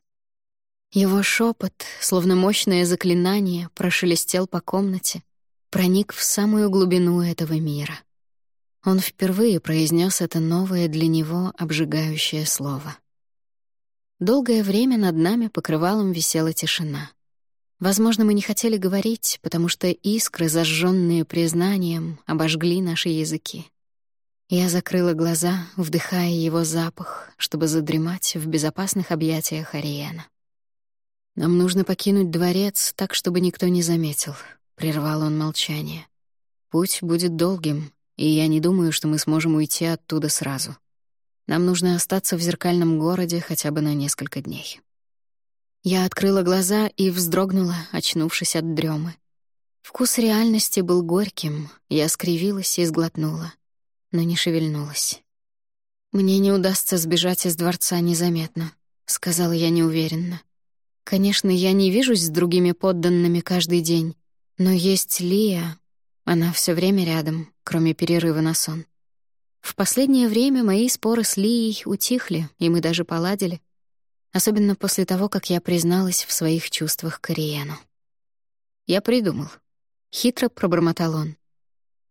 Его шепот, словно мощное заклинание, прошелестел по комнате, проник в самую глубину этого мира. Он впервые произнес это новое для него обжигающее слово. Долгое время над нами покрывалом висела тишина. Возможно, мы не хотели говорить, потому что искры, зажженные признанием, обожгли наши языки. Я закрыла глаза, вдыхая его запах, чтобы задремать в безопасных объятиях Ариена. «Нам нужно покинуть дворец так, чтобы никто не заметил», — прервал он молчание. «Путь будет долгим, и я не думаю, что мы сможем уйти оттуда сразу. Нам нужно остаться в зеркальном городе хотя бы на несколько дней». Я открыла глаза и вздрогнула, очнувшись от дремы. Вкус реальности был горьким, я скривилась и сглотнула, но не шевельнулась. «Мне не удастся сбежать из дворца незаметно», — сказала я неуверенно. «Конечно, я не вижусь с другими подданными каждый день, но есть Лия, она все время рядом, кроме перерыва на сон. В последнее время мои споры с Лией утихли, и мы даже поладили. Особенно после того, как я призналась в своих чувствах к Ариену. «Я придумал». Хитро пробормотал он.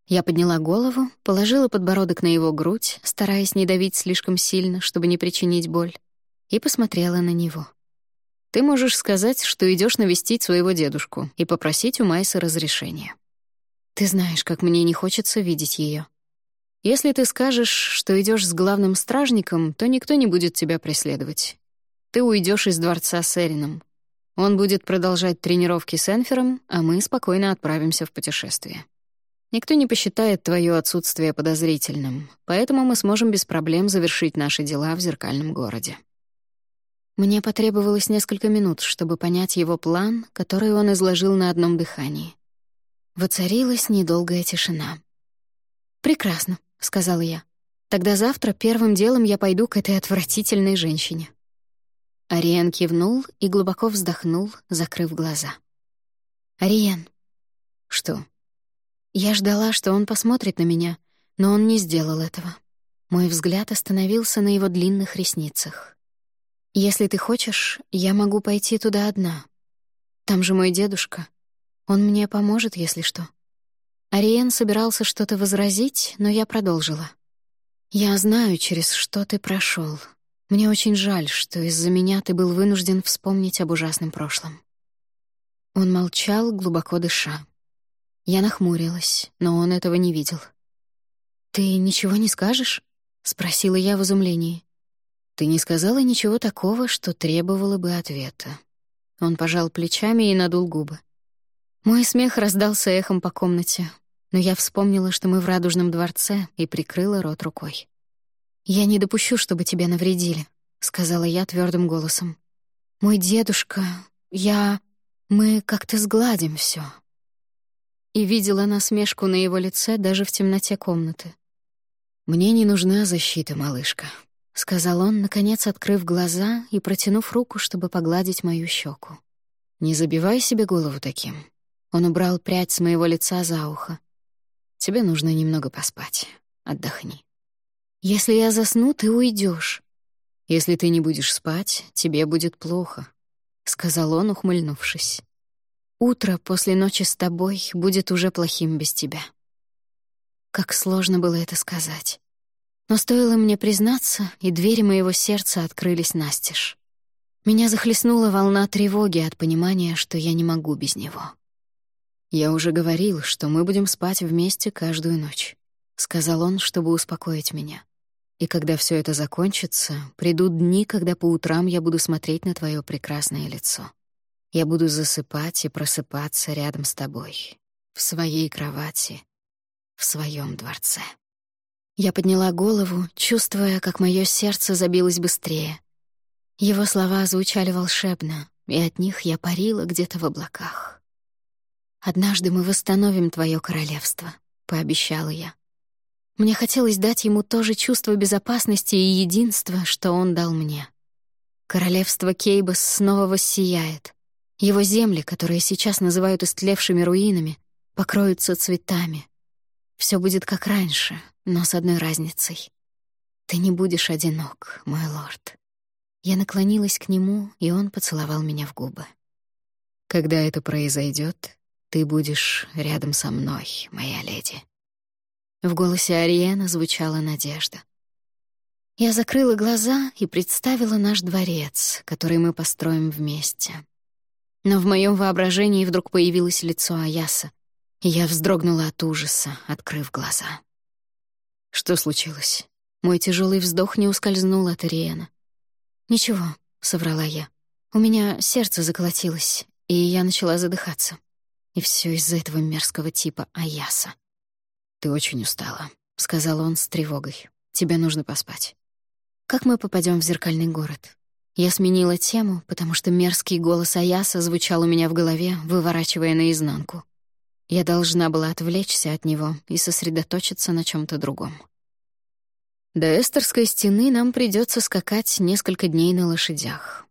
Я подняла голову, положила подбородок на его грудь, стараясь не давить слишком сильно, чтобы не причинить боль, и посмотрела на него. «Ты можешь сказать, что идешь навестить своего дедушку и попросить у Майса разрешения. Ты знаешь, как мне не хочется видеть ее. Если ты скажешь, что идешь с главным стражником, то никто не будет тебя преследовать. Ты уйдешь из дворца с Эрином. Он будет продолжать тренировки с Энфером, а мы спокойно отправимся в путешествие. Никто не посчитает твое отсутствие подозрительным, поэтому мы сможем без проблем завершить наши дела в зеркальном городе. Мне потребовалось несколько минут, чтобы понять его план, который он изложил на одном дыхании. Воцарилась недолгая тишина. «Прекрасно», — сказала я. «Тогда завтра первым делом я пойду к этой отвратительной женщине». Ариен кивнул и глубоко вздохнул, закрыв глаза. «Ариен». «Что?» Я ждала, что он посмотрит на меня, но он не сделал этого. Мой взгляд остановился на его длинных ресницах. «Если ты хочешь, я могу пойти туда одна. Там же мой дедушка. Он мне поможет, если что». Ариен собирался что-то возразить, но я продолжила. «Я знаю, через что ты прошел. Мне очень жаль, что из-за меня ты был вынужден вспомнить об ужасном прошлом». Он молчал, глубоко дыша. Я нахмурилась, но он этого не видел. «Ты ничего не скажешь?» — спросила я в изумлении. «Ты не сказала ничего такого, что требовало бы ответа». Он пожал плечами и надул губы. Мой смех раздался эхом по комнате, но я вспомнила, что мы в Радужном дворце, и прикрыла рот рукой. «Я не допущу, чтобы тебя навредили», — сказала я твердым голосом. «Мой дедушка, я... Мы как-то сгладим все. И видела насмешку на его лице даже в темноте комнаты. «Мне не нужна защита, малышка», — сказал он, наконец открыв глаза и протянув руку, чтобы погладить мою щеку. «Не забивай себе голову таким. Он убрал прядь с моего лица за ухо. «Тебе нужно немного поспать. Отдохни. Если я засну, ты уйдешь. Если ты не будешь спать, тебе будет плохо», — сказал он, ухмыльнувшись. «Утро после ночи с тобой будет уже плохим без тебя». Как сложно было это сказать. Но стоило мне признаться, и двери моего сердца открылись настежь. Меня захлестнула волна тревоги от понимания, что я не могу без него. «Я уже говорил, что мы будем спать вместе каждую ночь», — сказал он, чтобы успокоить меня. «И когда все это закончится, придут дни, когда по утрам я буду смотреть на твое прекрасное лицо. Я буду засыпать и просыпаться рядом с тобой, в своей кровати, в своем дворце». Я подняла голову, чувствуя, как мое сердце забилось быстрее. Его слова звучали волшебно, и от них я парила где-то в облаках. «Однажды мы восстановим твое королевство», — пообещала я. Мне хотелось дать ему то же чувство безопасности и единства, что он дал мне. Королевство Кейбас снова воссияет. Его земли, которые сейчас называют истлевшими руинами, покроются цветами. Все будет как раньше, но с одной разницей. Ты не будешь одинок, мой лорд. Я наклонилась к нему, и он поцеловал меня в губы. Когда это произойдет, ты будешь рядом со мной, моя леди. В голосе Ариэна звучала надежда. Я закрыла глаза и представила наш дворец, который мы построим вместе. Но в моем воображении вдруг появилось лицо Аяса, и я вздрогнула от ужаса, открыв глаза. Что случилось? Мой тяжелый вздох не ускользнул от Ариэна. «Ничего», — соврала я. «У меня сердце заколотилось, и я начала задыхаться. И все из-за этого мерзкого типа Аяса. «Ты очень устала», — сказал он с тревогой. «Тебе нужно поспать». «Как мы попадем в зеркальный город?» Я сменила тему, потому что мерзкий голос Аяса звучал у меня в голове, выворачивая наизнанку. Я должна была отвлечься от него и сосредоточиться на чем то другом. До Эстерской стены нам придется скакать несколько дней на лошадях.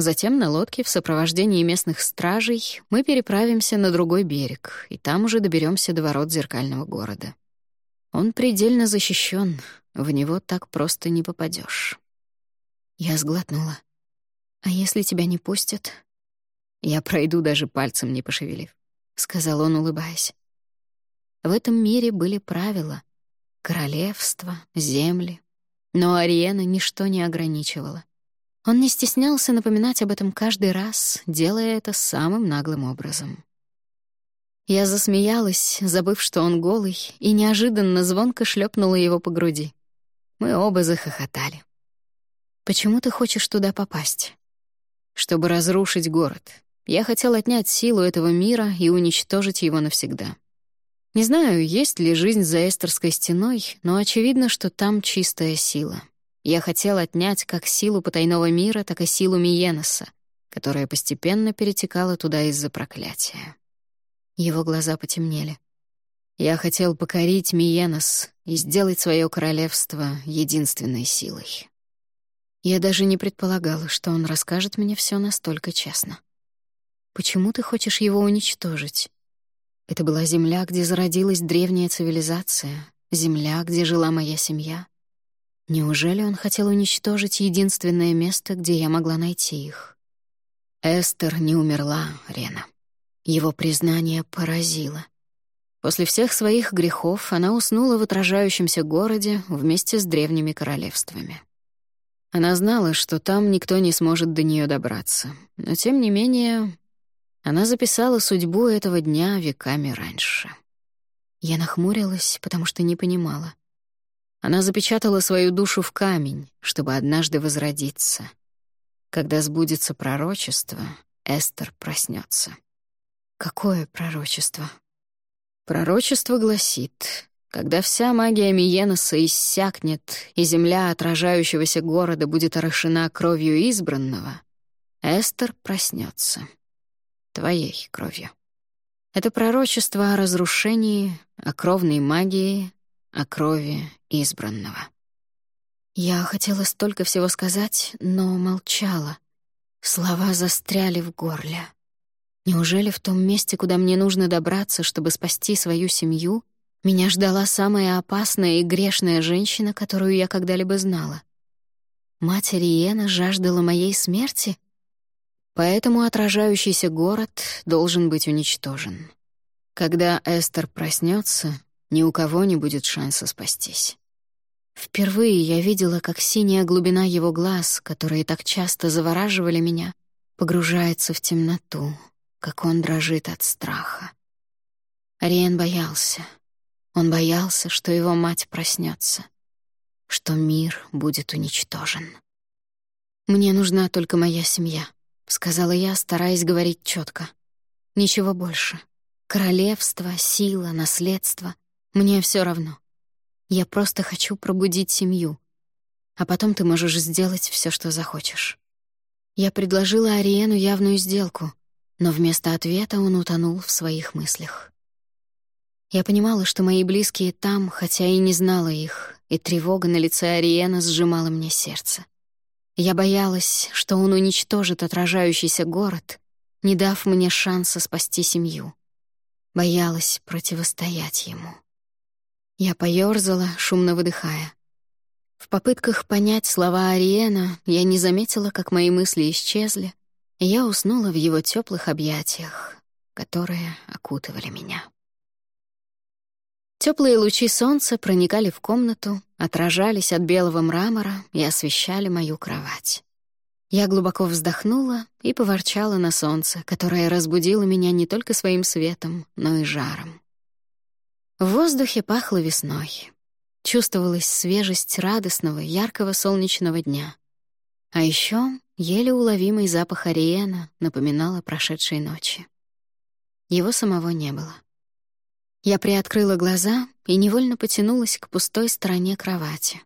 Затем на лодке в сопровождении местных стражей мы переправимся на другой берег, и там уже доберемся до ворот зеркального города. Он предельно защищен, в него так просто не попадешь. Я сглотнула. «А если тебя не пустят?» «Я пройду, даже пальцем не пошевелив», — сказал он, улыбаясь. В этом мире были правила — королевства, земли. Но Ариена ничто не ограничивало. Он не стеснялся напоминать об этом каждый раз, делая это самым наглым образом. Я засмеялась, забыв, что он голый, и неожиданно звонко шлепнула его по груди. Мы оба захохотали. «Почему ты хочешь туда попасть?» чтобы разрушить город. Я хотел отнять силу этого мира и уничтожить его навсегда. Не знаю, есть ли жизнь за Эстерской стеной, но очевидно, что там чистая сила. Я хотел отнять как силу потайного мира, так и силу Миеноса, которая постепенно перетекала туда из-за проклятия. Его глаза потемнели. Я хотел покорить Миенос и сделать свое королевство единственной силой. Я даже не предполагала, что он расскажет мне все настолько честно. Почему ты хочешь его уничтожить? Это была земля, где зародилась древняя цивилизация, земля, где жила моя семья. Неужели он хотел уничтожить единственное место, где я могла найти их? Эстер не умерла, Рена. Его признание поразило. После всех своих грехов она уснула в отражающемся городе вместе с древними королевствами. Она знала, что там никто не сможет до нее добраться, но тем не менее она записала судьбу этого дня веками раньше. Я нахмурилась, потому что не понимала. Она запечатала свою душу в камень, чтобы однажды возродиться. Когда сбудется пророчество, Эстер проснется. Какое пророчество? Пророчество гласит, когда вся магия Миеноса иссякнет, и земля отражающегося города будет орошена кровью избранного, Эстер проснется. Твоей кровью. Это пророчество о разрушении, о кровной магии, о крови избранного. Я хотела столько всего сказать, но молчала. Слова застряли в горле. Неужели в том месте, куда мне нужно добраться, чтобы спасти свою семью — меня ждала самая опасная и грешная женщина, которую я когда-либо знала. Мать Риена жаждала моей смерти, поэтому отражающийся город должен быть уничтожен. Когда Эстер проснется, ни у кого не будет шанса спастись. Впервые я видела, как синяя глубина его глаз, которые так часто завораживали меня, погружается в темноту, как он дрожит от страха. Ариен боялся — он боялся, что его мать проснется, что мир будет уничтожен. «Мне нужна только моя семья», — сказала я, стараясь говорить четко. «Ничего больше. Королевство, сила, наследство — мне все равно. Я просто хочу пробудить семью, а потом ты можешь сделать все, что захочешь». Я предложила Ариену явную сделку, но вместо ответа он утонул в своих мыслях. Я понимала, что мои близкие там, хотя и не знала их, и тревога на лице Ариена сжимала мне сердце. Я боялась, что он уничтожит отражающийся город, не дав мне шанса спасти семью. Боялась противостоять ему. Я поёрзала, шумно выдыхая. В попытках понять слова Ариена я не заметила, как мои мысли исчезли, и я уснула в его теплых объятиях, которые окутывали меня. Теплые лучи солнца проникали в комнату, отражались от белого мрамора и освещали мою кровать. Я глубоко вздохнула и поворчала на солнце, которое разбудило меня не только своим светом, но и жаром. В воздухе пахло весной. Чувствовалась свежесть радостного, яркого солнечного дня. А еще еле уловимый запах ариена напоминал о прошедшей ночи. Его самого не было. Я приоткрыла глаза и невольно потянулась к пустой стороне кровати.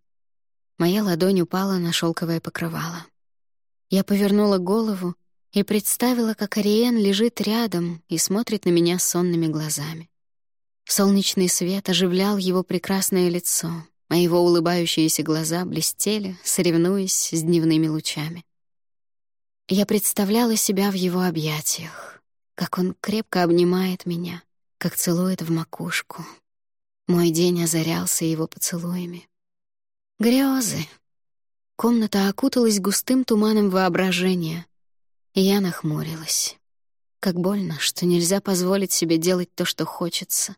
Моя ладонь упала на шелковое покрывало. Я повернула голову и представила, как Ариен лежит рядом и смотрит на меня сонными глазами. Солнечный свет оживлял его прекрасное лицо, а его улыбающиеся глаза блестели, соревнуясь с дневными лучами. Я представляла себя в его объятиях, как он крепко обнимает меня, как целует в макушку. Мой день озарялся его поцелуями. Грезы. Комната окуталась густым туманом воображения, и я нахмурилась. Как больно, что нельзя позволить себе делать то, что хочется,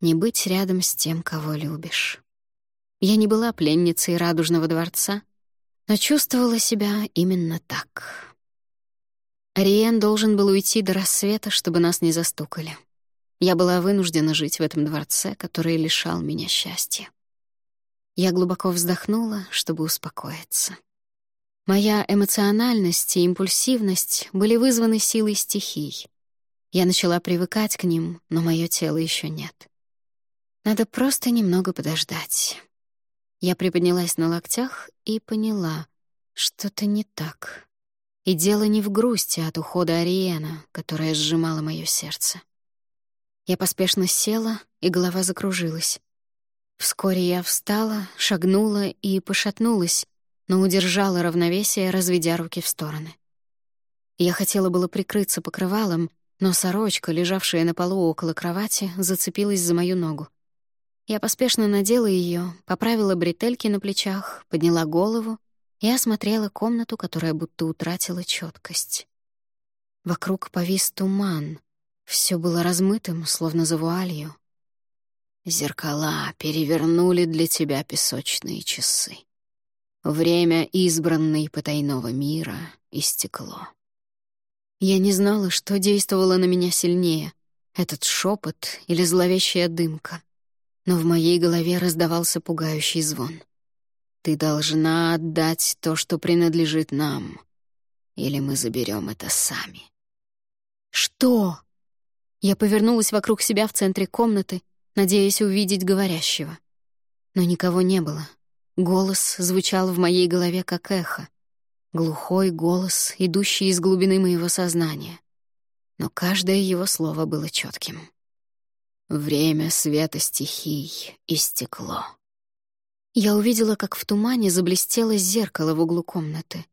не быть рядом с тем, кого любишь. Я не была пленницей Радужного дворца, но чувствовала себя именно так. Ариен должен был уйти до рассвета, чтобы нас не застукали. Я была вынуждена жить в этом дворце, который лишал меня счастья. Я глубоко вздохнула, чтобы успокоиться. Моя эмоциональность и импульсивность были вызваны силой стихий. Я начала привыкать к ним, но мое тело еще нет. Надо просто немного подождать. Я приподнялась на локтях и поняла, что-то не так. И дело не в грусти от ухода Ариена, которая сжимала моё сердце. Я поспешно села, и голова закружилась. Вскоре я встала, шагнула и пошатнулась, но удержала равновесие, разведя руки в стороны. Я хотела было прикрыться покрывалом, но сорочка, лежавшая на полу около кровати, зацепилась за мою ногу. Я поспешно надела её, поправила бретельки на плечах, подняла голову я осмотрела комнату, которая будто утратила четкость. Вокруг повис туман. Все было размытым, словно за вуалью. Зеркала перевернули для тебя песочные часы. Время избранной потайного мира истекло. Я не знала, что действовало на меня сильнее — этот шепот или зловещая дымка. Но в моей голове раздавался пугающий звон. Ты должна отдать то, что принадлежит нам, или мы заберем это сами. Что? Я повернулась вокруг себя в центре комнаты, надеясь увидеть говорящего. Но никого не было. Голос звучал в моей голове как эхо. Глухой голос, идущий из глубины моего сознания. Но каждое его слово было четким. Время света стихий истекло. Я увидела, как в тумане заблестело зеркало в углу комнаты.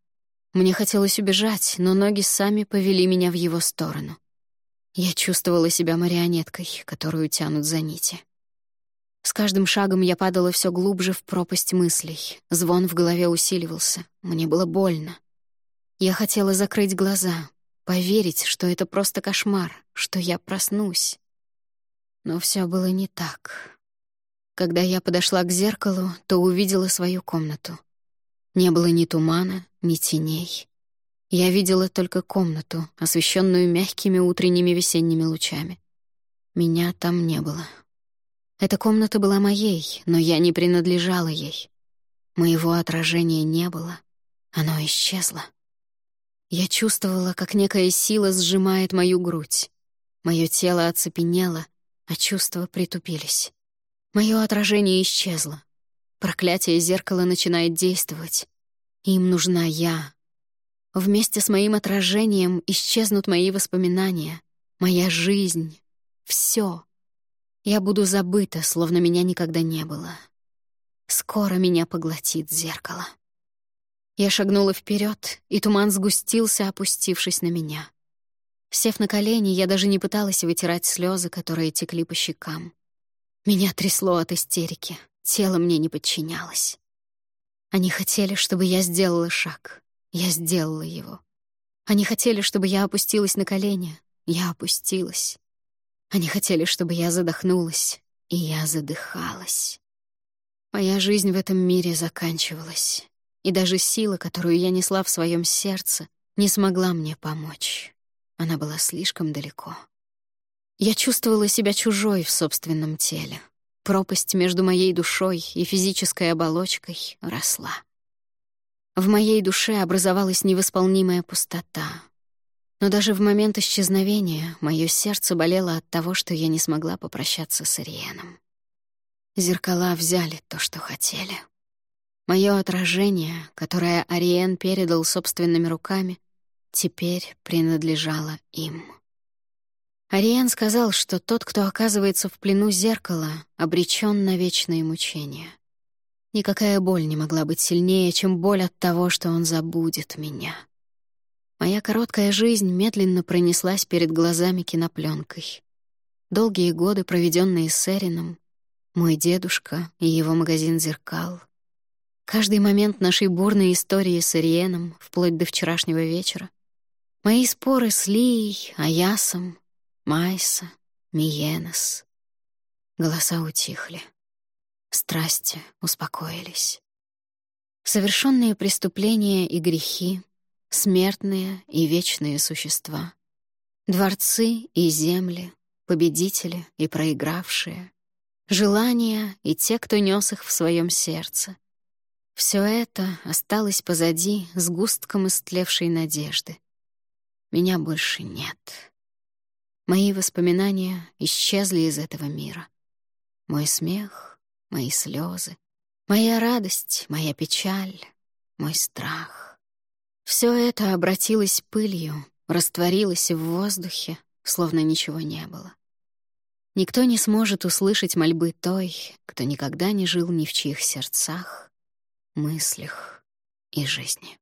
Мне хотелось убежать, но ноги сами повели меня в его сторону. Я чувствовала себя марионеткой, которую тянут за нити. С каждым шагом я падала все глубже в пропасть мыслей. Звон в голове усиливался. Мне было больно. Я хотела закрыть глаза, поверить, что это просто кошмар, что я проснусь. Но все было не так. Когда я подошла к зеркалу, то увидела свою комнату. Не было ни тумана, ни теней. Я видела только комнату, освещенную мягкими утренними весенними лучами. Меня там не было. Эта комната была моей, но я не принадлежала ей. Моего отражения не было. Оно исчезло. Я чувствовала, как некая сила сжимает мою грудь. Мое тело оцепенело, а чувства притупились. Мое отражение исчезло. Проклятие зеркала начинает действовать. Им нужна я. Вместе с моим отражением исчезнут мои воспоминания, моя жизнь, все. Я буду забыта, словно меня никогда не было. Скоро меня поглотит зеркало. Я шагнула вперед, и туман сгустился, опустившись на меня. Сев на колени, я даже не пыталась вытирать слезы, которые текли по щекам. Меня трясло от истерики, тело мне не подчинялось. Они хотели, чтобы я сделала шаг. Я сделала его. Они хотели, чтобы я опустилась на колени. Я опустилась. Они хотели, чтобы я задохнулась, и я задыхалась. Моя жизнь в этом мире заканчивалась, и даже сила, которую я несла в своем сердце, не смогла мне помочь. Она была слишком далеко. Я чувствовала себя чужой в собственном теле. Пропасть между моей душой и физической оболочкой росла. В моей душе образовалась невосполнимая пустота. Но даже в момент исчезновения мое сердце болело от того, что я не смогла попрощаться с Ириеном. Зеркала взяли то, что хотели. Мое отражение, которое Ариен передал собственными руками, теперь принадлежало им. Ариен сказал, что тот, кто оказывается в плену зеркала, обречен на вечные мучения. Никакая боль не могла быть сильнее, чем боль от того, что он забудет меня. Моя короткая жизнь медленно пронеслась перед глазами кинопленкой. Долгие годы, проведенные с Эрином, мой дедушка и его магазин зеркал. Каждый момент нашей бурной истории с Ириеном, вплоть до вчерашнего вечера. Мои споры с Лией, Аясом, Майса, Миенос. Голоса утихли. Страсти успокоились. Совершенные преступления и грехи, смертные и вечные существа, дворцы и земли, победители и проигравшие, желания и те, кто нес их в своем сердце. Все это осталось позади с густком истлевшей надежды. Меня больше нет. Мои воспоминания исчезли из этого мира. Мой смех, мои слезы, моя радость, моя печаль, мой страх. Все это обратилось пылью, растворилось в воздухе, словно ничего не было. Никто не сможет услышать мольбы той, кто никогда не жил ни в чьих сердцах, мыслях и жизни.